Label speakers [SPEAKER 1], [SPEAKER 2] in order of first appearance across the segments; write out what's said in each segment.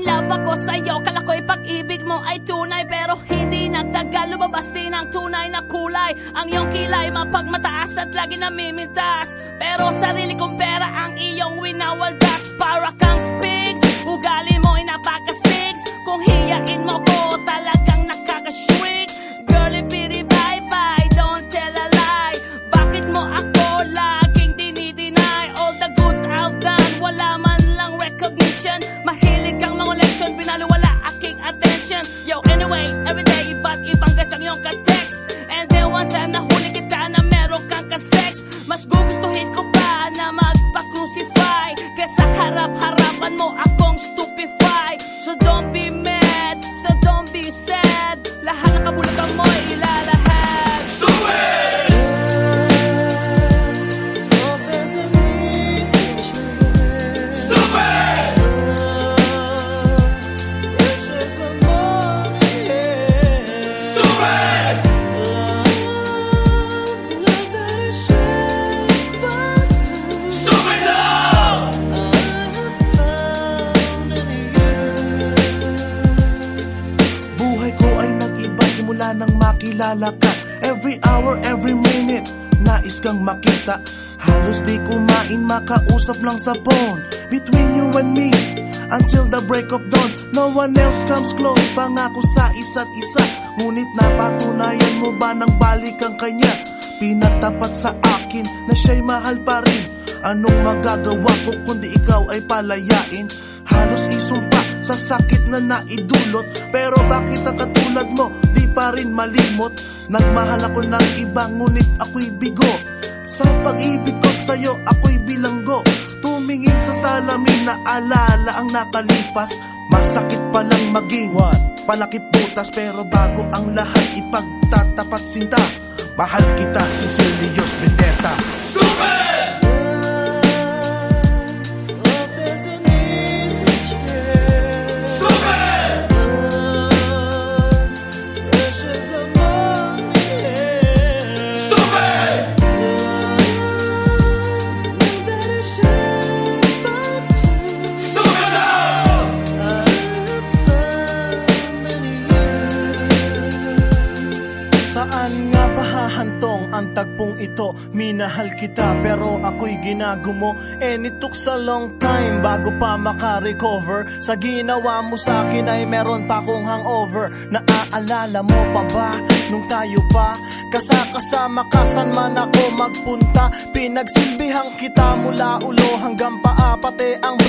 [SPEAKER 1] main love ako sa'yo Kala ko'y pag-ibig mo ay tunay. Pero hindi nagtagal Lumabas din ang tunay na kulay. Ang iyong kilay mapagmataas at lagi namimintas Pero sarili kong pera ang iyong winawaldas. Para kang spigs Ugali ka-text And then one time nahuli kita na meron kang ka-sex. Mas gugustuhin ko pa
[SPEAKER 2] nang makilala ka. Every hour, every minute, nais kang makita. Halos di kumain, makausap lang sa phone. Between you and me, until the break of dawn No one else comes close, pangako sa isa't isa Ngunit napatunayan mo ba ng balik ang kanya? Pinatapat sa akin na siya'y mahal pa rin. Anong magagawa ko kundi ikaw ay palayain? Halos isumpa sa sakit na naidulot Pero bakit ang katulad mo pa rin malimot. Nagmahal ako ng iba ngunit ako'y bigo. Sa pag-ibig ko sa'yo ako'y bilanggo. Tumingin sa salamin na alala ang nakalipas. Masakit palang maging palakip butas Pero bago ang lahat ipagtatapat sinta. Mahal kita, Cecilios Vendetta
[SPEAKER 3] ang tagpong ito? Minahal kita pero ako'y ginagumo And it took a long time bago pa makarecover Sa ginawa mo sa akin ay meron pa akong hangover Naaalala mo pa ba nung tayo pa? Kasakasama ka saan man ako magpunta Pinagsilbihan kita mula ulo hanggang paa Pati ang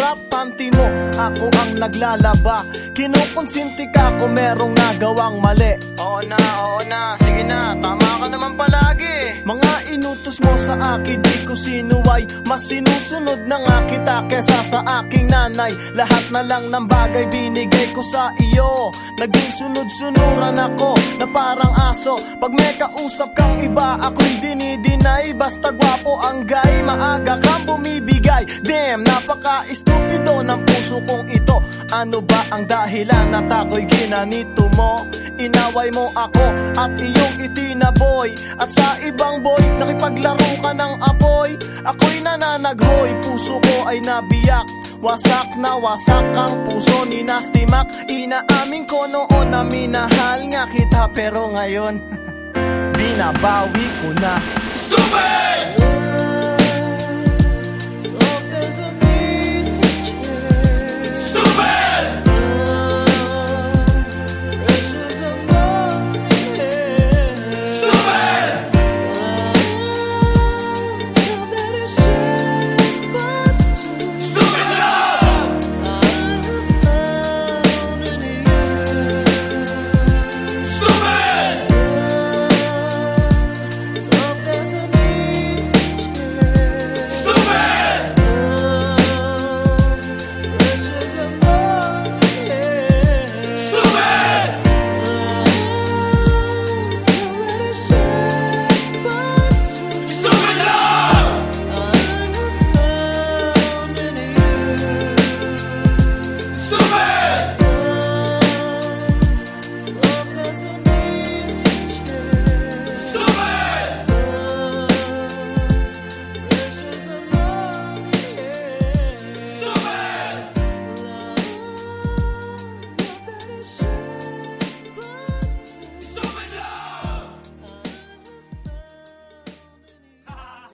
[SPEAKER 3] mo ako ang naglalaba. Kinukonsinti ka kung merong nagawang mali. Oo na, oo na, sige na, tama ka naman palagi. Mga inutos mo sa akin, di ko sinuway. Mas sinusunod na nga kita kesa sa aking nanay. Lahat na lang ng bagay binigay ko sa iyo. Naging sunod-sunuran ako na parang aso. Pag may kausap kang iba, ako'y dinidinay. Basta gwapo ang guy, maaga kang bumibigay. Damn, napaka-estupido ng puso kong ito. Ano ba ang dahilan at ako'y ginanito mo? Inaway mo ako at iyong itinaboy. At sa ibang boy, nakipaglaro ka ng apoy. Ako'y nananaghoy, puso ko ay nabiyak. Wasak na wasak ang puso ni Nasty Mac. Inaamin ko noon na minahal nga kita Pero ngayon, binabawi ko na.
[SPEAKER 2] Stupid!